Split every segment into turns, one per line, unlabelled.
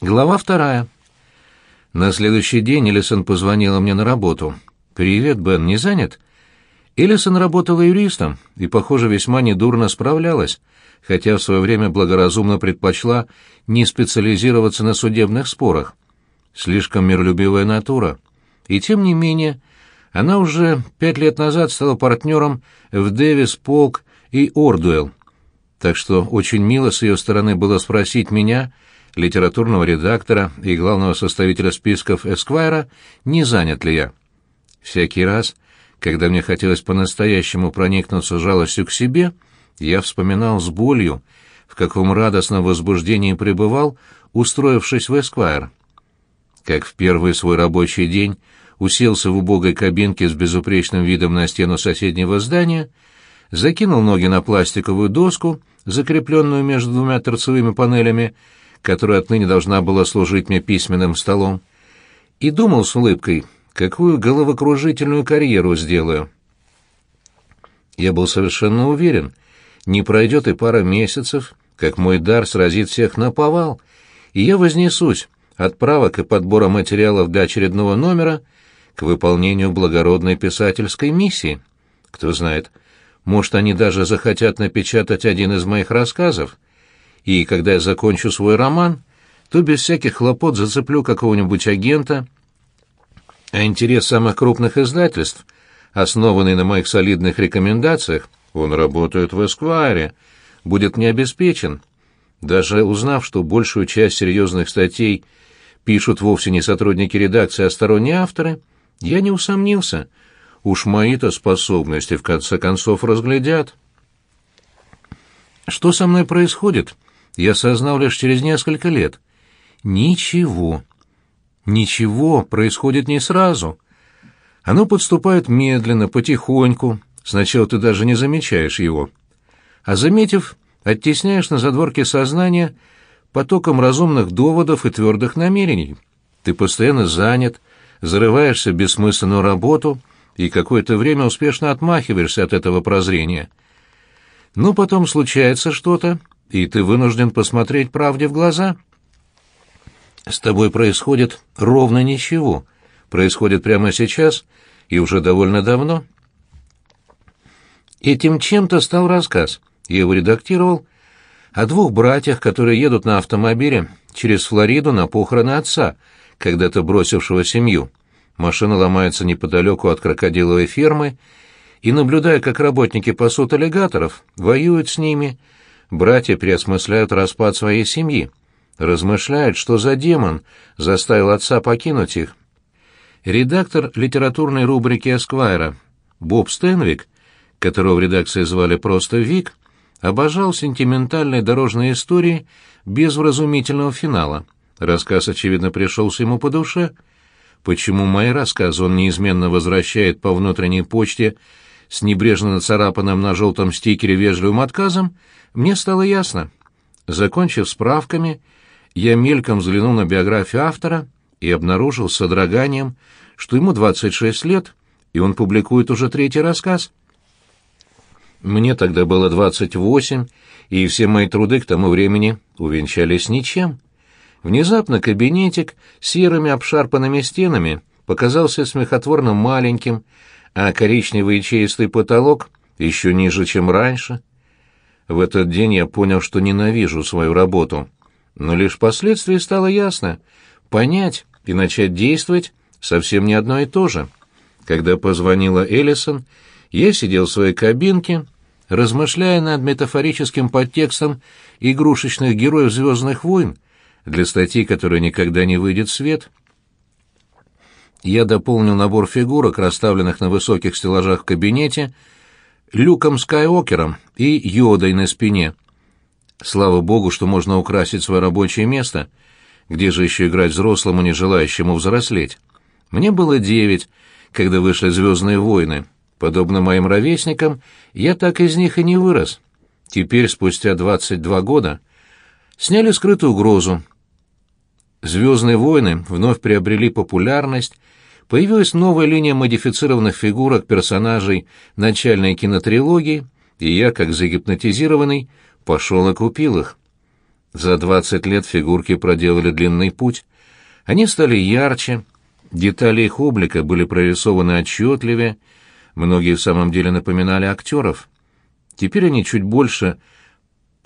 Глава вторая. На следующий день Элисон позвонила мне на работу. «Привет, Бен, не занят?» Элисон работала юристом и, похоже, весьма недурно справлялась, хотя в свое время благоразумно предпочла не специализироваться на судебных спорах. Слишком миролюбивая натура. И тем не менее, она уже пять лет назад стала партнером в Дэвис, Полк и Ордуэлл. Так что очень мило с ее стороны было спросить меня, литературного редактора и главного составителя списков Эсквайра, не занят ли я. Всякий раз, когда мне хотелось по-настоящему проникнуться жалостью к себе, я вспоминал с болью, в каком радостном возбуждении пребывал, устроившись в Эсквайр. Как в первый свой рабочий день уселся в убогой кабинке с безупречным видом на стену соседнего здания, закинул ноги на пластиковую доску, закрепленную между двумя торцевыми панелями, которая отныне должна была служить мне письменным столом, и думал с улыбкой, какую головокружительную карьеру сделаю. Я был совершенно уверен, не пройдет и пара месяцев, как мой дар сразит всех на повал, и я вознесусь от правок и подбора материалов для очередного номера к выполнению благородной писательской миссии. Кто знает, может, они даже захотят напечатать один из моих рассказов, и когда я закончу свой роман, то без всяких хлопот зацеплю какого-нибудь агента, а интерес самых крупных издательств, основанный на моих солидных рекомендациях, он работает в Эсквайре, будет не обеспечен. Даже узнав, что большую часть серьезных статей пишут вовсе не сотрудники редакции, а сторонние авторы, я не усомнился. Уж мои-то способности в конце концов разглядят. Что со мной происходит? — я осознал лишь через несколько лет. Ничего. Ничего происходит не сразу. Оно подступает медленно, потихоньку. Сначала ты даже не замечаешь его. А заметив, оттесняешь на задворке сознания потоком разумных доводов и твердых намерений. Ты постоянно занят, зарываешься в бессмысленную работу и какое-то время успешно отмахиваешься от этого прозрения. Но потом случается что-то, и ты вынужден посмотреть правде в глаза. С тобой происходит ровно ничего. Происходит прямо сейчас и уже довольно давно. Этим чем-то стал рассказ. Я его редактировал о двух братьях, которые едут на автомобиле через Флориду на похороны отца, когда-то бросившего семью. Машина ломается неподалеку от крокодиловой фермы, и, наблюдая, как работники пасут аллигаторов, воюют с ними, братья переосмысляют распад своей семьи, размышляют, что за демон заставил отца покинуть их. Редактор литературной рубрики «Эсквайра» Боб Стенвик, которого в редакции звали просто Вик, обожал сентиментальные дорожные истории без вразумительного финала. Рассказ, очевидно, пришелся ему по душе. Почему мои рассказы он неизменно возвращает по внутренней почте с небрежно нацарапанным на желтом стикере вежливым отказом, мне стало ясно. Закончив справками, я мельком взглянул на биографию автора и обнаружил с содроганием, что ему 26 лет, и он публикует уже третий рассказ. Мне тогда было 28, и все мои труды к тому времени увенчались ничем. Внезапно кабинетик с серыми обшарпанными стенами показался смехотворно маленьким, а коричневый чистый потолок еще ниже, чем раньше. В этот день я понял, что ненавижу свою работу. Но лишь впоследствии стало ясно. Понять и начать действовать совсем не одно и то же. Когда позвонила Эллисон, я сидел в своей кабинке, размышляя над метафорическим подтекстом игрушечных героев «Звездных войн», для статьи, которая никогда не выйдет в свет. Я дополнил набор фигурок, расставленных на высоких стеллажах в кабинете, Люком Скайокером и Йодой на спине. Слава богу, что можно украсить свое рабочее место. Где же еще играть взрослому, не желающему взрослеть? Мне было девять, когда вышли «Звездные войны». Подобно моим ровесникам, я так из них и не вырос. Теперь, спустя двадцать два года, сняли скрытую угрозу. «Звездные войны» вновь приобрели популярность, Появилась новая линия модифицированных фигурок персонажей начальной кинотрилогии, и я, как загипнотизированный, пошел и купил их. За двадцать лет фигурки проделали длинный путь. Они стали ярче, детали их облика были прорисованы отчетливее, многие в самом деле напоминали актеров. Теперь они чуть больше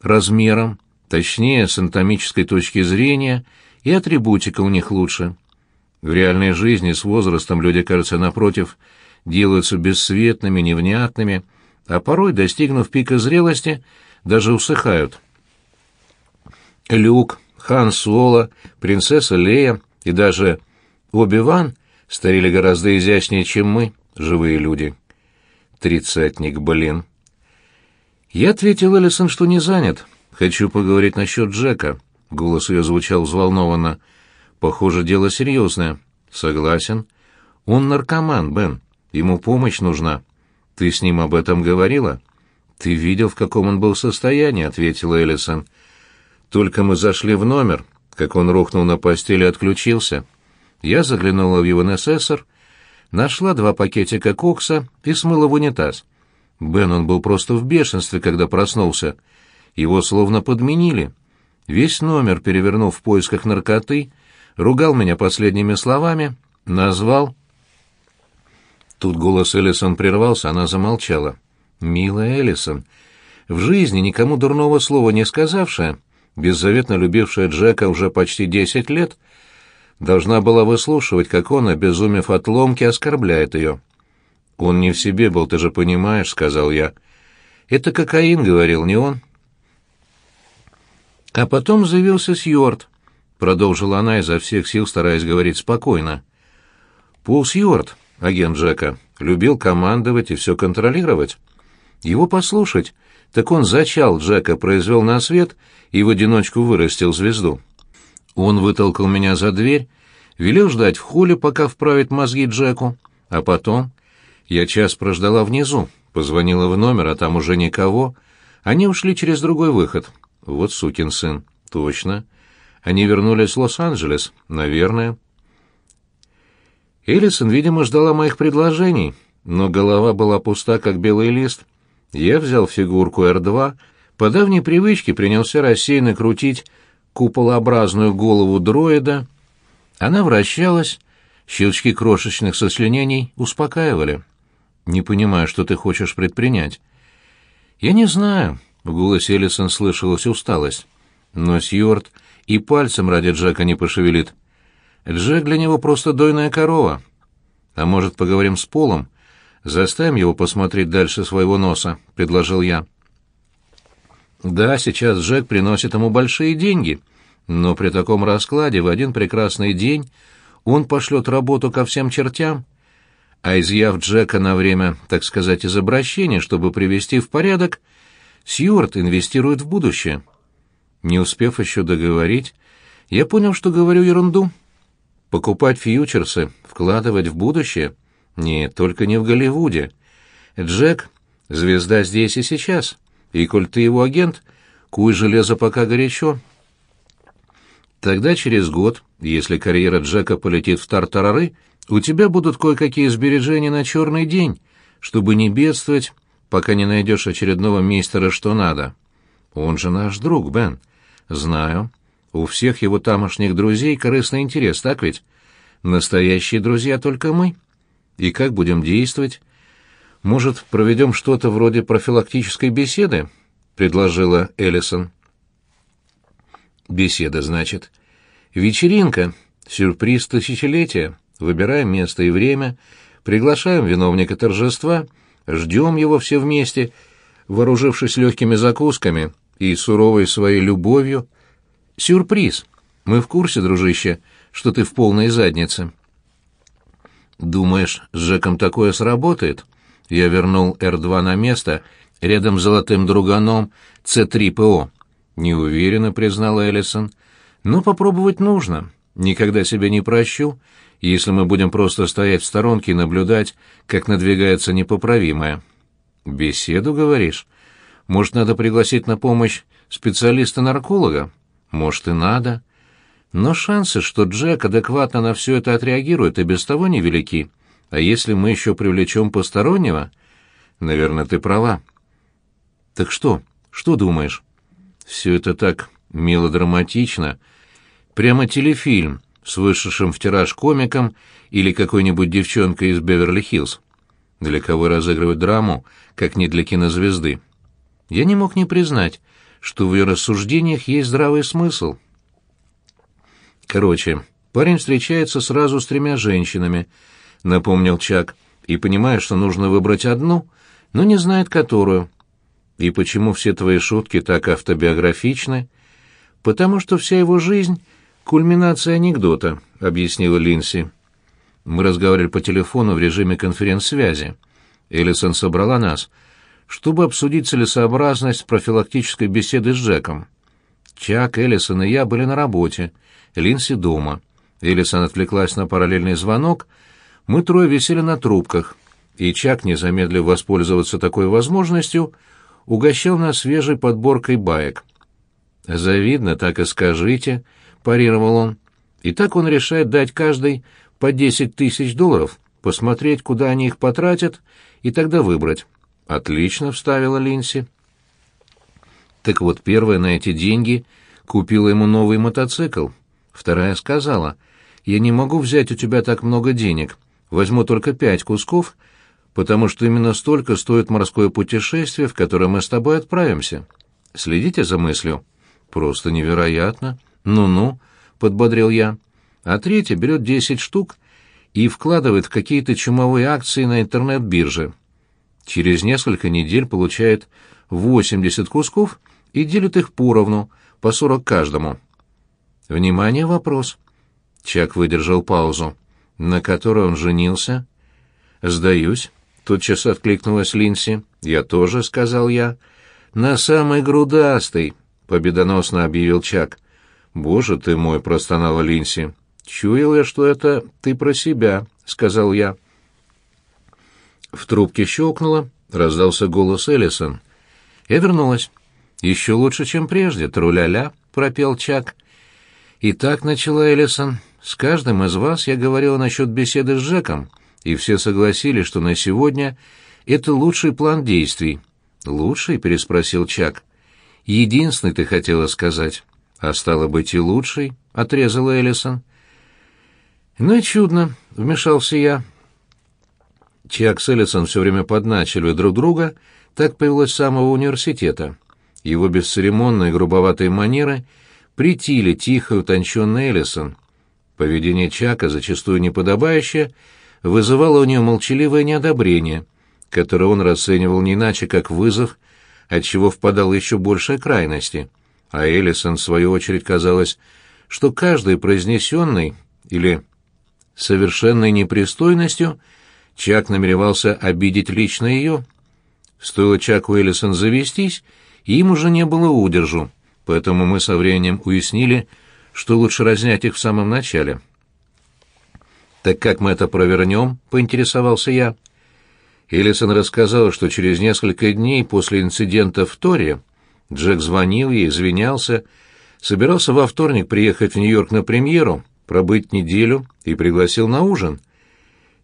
размером, точнее, с анатомической точки зрения, и атрибутика у них лучше. В реальной жизни с возрастом люди, кажется, напротив, делаются бесцветными, невнятными, а порой, достигнув пика зрелости, даже усыхают. Люк, Хан Соло, принцесса Лея и даже Оби-Ван старели гораздо изящнее, чем мы, живые люди. Тридцатник, блин. Я ответил Эллисон, что не занят. Хочу поговорить насчет Джека. Голос ее звучал взволнованно. Похоже, дело серьезное. Согласен. Он наркоман, Бен. Ему помощь нужна. Ты с ним об этом говорила? Ты видел, в каком он был состоянии, ответила Эллисон. Только мы зашли в номер, как он рухнул на постели и отключился. Я заглянула в его НССР, нашла два пакетика кокса и смыла в унитаз. Бен, он был просто в бешенстве, когда проснулся. Его словно подменили. Весь номер, перевернув в поисках наркоты, ругал меня последними словами, назвал... Тут голос Эллисон прервался, она замолчала. «Милая Эллисон, в жизни никому дурного слова не сказавшая, беззаветно любившая Джека уже почти десять лет, должна была выслушивать, как он, обезумев от ломки, оскорбляет ее. «Он не в себе был, ты же понимаешь», — сказал я. «Это кокаин», — говорил, не он. А потом заявился Сьюарт, — продолжила она изо всех сил, стараясь говорить спокойно. Пол Сьюарт, агент Джека, любил командовать и все контролировать. Его послушать, так он зачал Джека, произвел на свет и в одиночку вырастил звезду. Он вытолкал меня за дверь, велел ждать в холле, пока вправит мозги Джеку, а потом... Я час прождала внизу, позвонила в номер, а там уже никого. Они ушли через другой выход. Вот сукин сын. Точно. Они вернулись в Лос-Анджелес, наверное. Элисон, видимо, ждала моих предложений, но голова была пуста, как белый лист. Я взял фигурку Р-2, по давней привычке принялся рассеянно крутить куполообразную голову дроида. Она вращалась, щелчки крошечных сослинений успокаивали. «Не понимаю, что ты хочешь предпринять». «Я не знаю», — в голосе Эллисон слышалась усталость. «Но Сьюарт и пальцем ради Джека не пошевелит. Джек для него просто дойная корова. А может, поговорим с Полом? Заставим его посмотреть дальше своего носа», — предложил я. Да, сейчас Джек приносит ему большие деньги, но при таком раскладе в один прекрасный день он пошлет работу ко всем чертям, а изъяв Джека на время, так сказать, из обращения, чтобы привести в порядок, Сьюарт инвестирует в будущее. Не успев еще договорить, я понял, что говорю ерунду. Покупать фьючерсы, вкладывать в будущее? Нет, только не в Голливуде. Джек — звезда здесь и сейчас — и коль ты его агент, куй железо пока горячо. Тогда через год, если карьера Джека полетит в тартарары, у тебя будут кое-какие сбережения на черный день, чтобы не бедствовать, пока не найдешь очередного мистера что надо. Он же наш друг, Бен. Знаю. У всех его тамошних друзей корыстный интерес, так ведь? Настоящие друзья только мы. И как будем действовать? Может, проведем что-то вроде профилактической беседы? предложила Эллисон. Беседа, значит. Вечеринка, сюрприз тысячелетия. Выбираем место и время, приглашаем виновника торжества, ждем его все вместе, вооружившись легкими закусками и суровой своей любовью. Сюрприз. Мы в курсе, дружище, что ты в полной заднице. Думаешь, с Джеком такое сработает? Я вернул Р-2 на место, рядом с золотым друганом С-3ПО. Неуверенно признала Эллисон. Но попробовать нужно. Никогда себя не прощу, если мы будем просто стоять в сторонке и наблюдать, как надвигается непоправимое. Беседу, говоришь? Может, надо пригласить на помощь специалиста-нарколога? Может, и надо. Но шансы, что Джек адекватно на все это отреагирует, и без того невелики. А если мы еще привлечем постороннего? Наверное, ты права. Так что? Что думаешь? Все это так мелодраматично, прямо телефильм с вышедшим в тираж комиком или какой-нибудь девчонкой из Беверли-Хиллз. Для кого разыгрывать драму, как не для кинозвезды? Я не мог не признать, что в ее рассуждениях есть здравый смысл. Короче, парень встречается сразу с тремя женщинами, напомнил Чак, и понимает, что нужно выбрать одну, но не знает которую. И почему все твои шутки так автобиографичны? Потому что вся его жизнь — кульминация анекдота, — объяснила Линси. Мы разговаривали по телефону в режиме конференц-связи. Эллисон собрала нас, чтобы обсудить целесообразность профилактической беседы с Джеком. Чак, Эллисон и я были на работе, Линси дома. Эллисон отвлеклась на параллельный звонок, мы трое висели на трубках, и Чак, не замедлив воспользоваться такой возможностью, — угощал нас свежей подборкой баек. «Завидно, так и скажите», — парировал он. «И так он решает дать каждой по десять тысяч долларов, посмотреть, куда они их потратят, и тогда выбрать». «Отлично», — вставила Линси. Так вот, первая на эти деньги купила ему новый мотоцикл. Вторая сказала, «Я не могу взять у тебя так много денег, возьму только пять кусков», — потому что именно столько стоит морское путешествие, в которое мы с тобой отправимся. Следите за мыслью. Просто невероятно. Ну-ну, подбодрил я. А третья берет десять штук и вкладывает в какие-то чумовые акции на интернет-бирже. Через несколько недель получает 80 кусков и делит их поровну, по 40 каждому. Внимание, вопрос. Чак выдержал паузу. На которой он женился? Сдаюсь. Тотчас откликнулась Линси. «Я тоже», — сказал я. «На самой грудастой», — победоносно объявил Чак. «Боже ты мой», — простонала Линси. «Чуял я, что это ты про себя», — сказал я. В трубке щелкнуло, раздался голос Эллисон. Я вернулась. «Еще лучше, чем прежде, тру-ля-ля», — пропел Чак. «И так начала Эллисон. С каждым из вас я говорила насчет беседы с Джеком и все согласились, что на сегодня это лучший план действий. «Лучший?» — переспросил Чак. «Единственный, ты хотела сказать». «А стало быть, и лучший?» — отрезала Эллисон. «Ну и чудно», — вмешался я. Чак с Эллисон все время подначили друг друга, так повелось с самого университета. Его бесцеремонные грубоватые манеры притили тихо утонченной Эллисон. Поведение Чака, зачастую неподобающее, — вызывало у нее молчаливое неодобрение, которое он расценивал не иначе, как вызов, от чего впадал еще большей крайности. А Эллисон, в свою очередь, казалось, что каждый произнесенный или совершенной непристойностью Чак намеревался обидеть лично ее. Стоило Чаку Эллисон завестись, им уже не было удержу, поэтому мы со временем уяснили, что лучше разнять их в самом начале. «Так как мы это провернем?» — поинтересовался я. Элисон рассказал, что через несколько дней после инцидента в Торе Джек звонил ей, извинялся, собирался во вторник приехать в Нью-Йорк на премьеру, пробыть неделю и пригласил на ужин.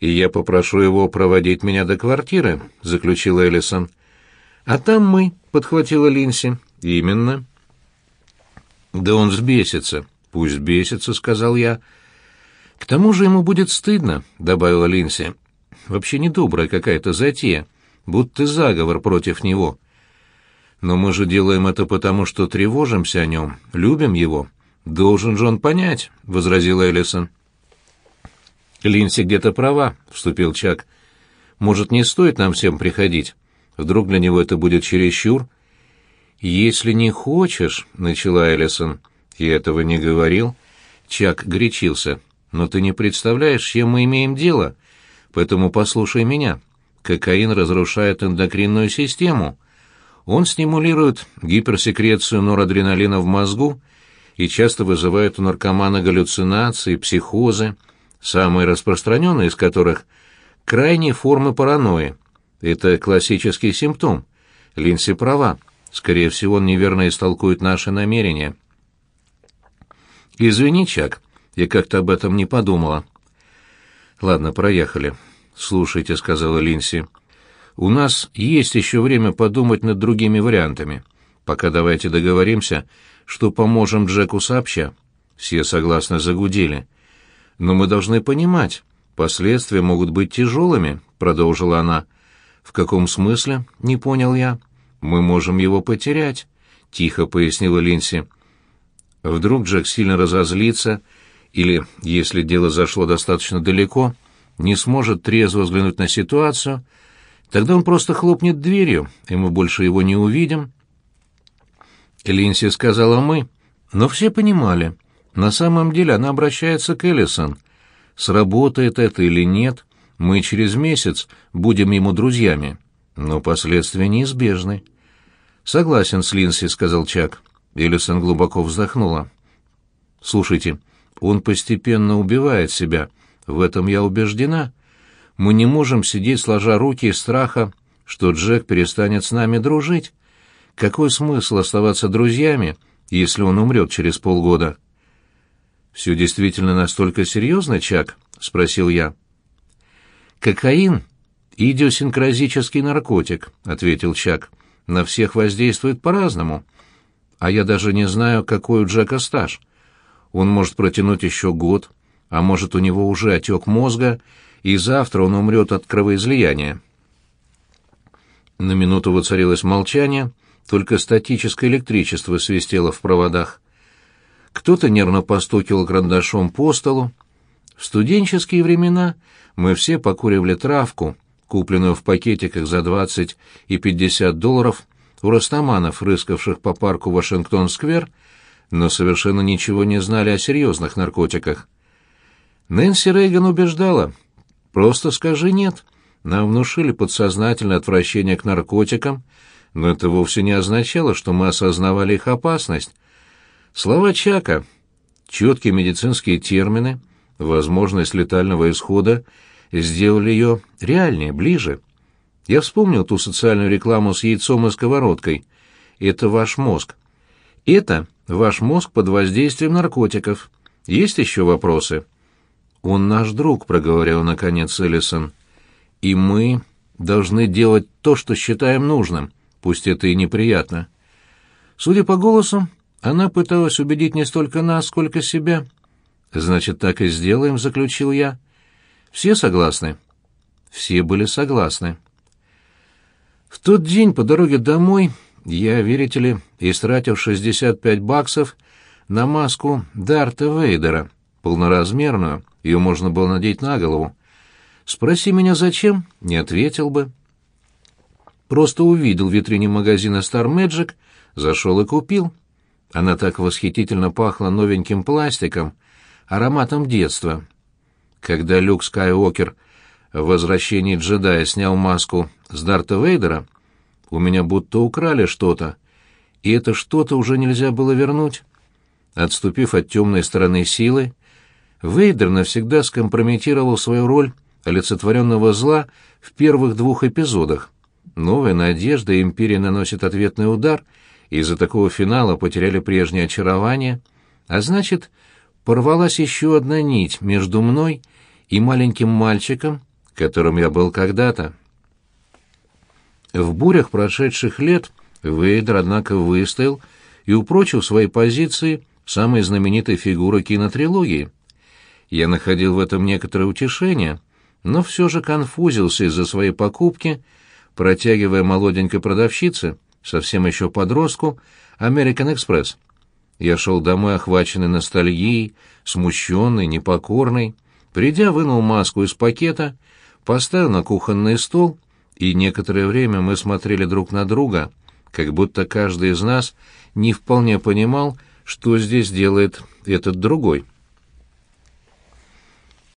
«И я попрошу его проводить меня до квартиры», — заключил Элисон. «А там мы», — подхватила Линси. «Именно». «Да он взбесится». «Пусть бесится», — сказал я. К тому же ему будет стыдно, добавила Линси. Вообще недобрая какая-то затея, будто заговор против него. Но мы же делаем это потому, что тревожимся о нем, любим его. Должен же он понять, возразила Эллисон. Линси где-то права, вступил Чак. Может, не стоит нам всем приходить? Вдруг для него это будет чересчур? Если не хочешь, начала Эллисон. Я этого не говорил. Чак горячился. Но ты не представляешь, с чем мы имеем дело. Поэтому послушай меня. Кокаин разрушает эндокринную систему. Он стимулирует гиперсекрецию норадреналина в мозгу и часто вызывает у наркомана галлюцинации, психозы, самые распространенные из которых – крайние формы паранойи. Это классический симптом. Линси права. Скорее всего, он неверно истолкует наши намерения. «Извини, Чак, я как-то об этом не подумала. Ладно, проехали. Слушайте, сказала Линси. У нас есть еще время подумать над другими вариантами. Пока давайте договоримся, что поможем Джеку сообща. Все согласно загудели. Но мы должны понимать, последствия могут быть тяжелыми, продолжила она. В каком смысле? Не понял я. Мы можем его потерять, тихо пояснила Линси. Вдруг Джек сильно разозлится или, если дело зашло достаточно далеко, не сможет трезво взглянуть на ситуацию, тогда он просто хлопнет дверью, и мы больше его не увидим. Линси сказала «мы», но все понимали. На самом деле она обращается к Эллисон. Сработает это или нет, мы через месяц будем ему друзьями. Но последствия неизбежны. «Согласен с Линси», — сказал Чак. Эллисон глубоко вздохнула. «Слушайте, он постепенно убивает себя. В этом я убеждена. Мы не можем сидеть сложа руки из страха, что Джек перестанет с нами дружить. Какой смысл оставаться друзьями, если он умрет через полгода?» «Все действительно настолько серьезно, Чак?» — спросил я. «Кокаин — идиосинкразический наркотик», — ответил Чак. «На всех воздействует по-разному. А я даже не знаю, какой у Джека стаж. Он может протянуть еще год, а может, у него уже отек мозга, и завтра он умрет от кровоизлияния». На минуту воцарилось молчание, только статическое электричество свистело в проводах. Кто-то нервно постукивал карандашом по столу. В студенческие времена мы все покуривали травку, купленную в пакетиках за 20 и 50 долларов у растаманов, рыскавших по парку Вашингтон-сквер, но совершенно ничего не знали о серьезных наркотиках. Нэнси Рейган убеждала, просто скажи «нет». Нам внушили подсознательное отвращение к наркотикам, но это вовсе не означало, что мы осознавали их опасность. Слова Чака, четкие медицинские термины, возможность летального исхода сделали ее реальнее, ближе. Я вспомнил ту социальную рекламу с яйцом и сковородкой. Это ваш мозг. Это ваш мозг под воздействием наркотиков. Есть еще вопросы? Он наш друг, проговорил наконец Эллисон. И мы должны делать то, что считаем нужным, пусть это и неприятно. Судя по голосу, она пыталась убедить не столько нас, сколько себя. Значит, так и сделаем, заключил я. Все согласны? Все были согласны. В тот день по дороге домой я, верите ли, истратил 65 баксов на маску Дарта Вейдера, полноразмерную, ее можно было надеть на голову. Спроси меня, зачем, не ответил бы. Просто увидел в витрине магазина Star Magic, зашел и купил. Она так восхитительно пахла новеньким пластиком, ароматом детства. Когда Люк Скайуокер в «Возвращении джедая» снял маску с Дарта Вейдера, у меня будто украли что-то, и это что-то уже нельзя было вернуть. Отступив от темной стороны силы, Вейдер навсегда скомпрометировал свою роль олицетворенного зла в первых двух эпизодах. Новая надежда и Империя наносит ответный удар, из-за такого финала потеряли прежнее очарование, а значит, порвалась еще одна нить между мной и маленьким мальчиком, которым я был когда-то. В бурях прошедших лет Вейдер, однако, выстоял и упрочил свои позиции самой знаменитой фигуры кинотрилогии. Я находил в этом некоторое утешение, но все же конфузился из-за своей покупки, протягивая молоденькой продавщице, совсем еще подростку, American Express. Я шел домой, охваченный ностальгией, смущенный, непокорный. Придя, вынул маску из пакета, поставил на кухонный стол, и некоторое время мы смотрели друг на друга, как будто каждый из нас не вполне понимал, что здесь делает этот другой.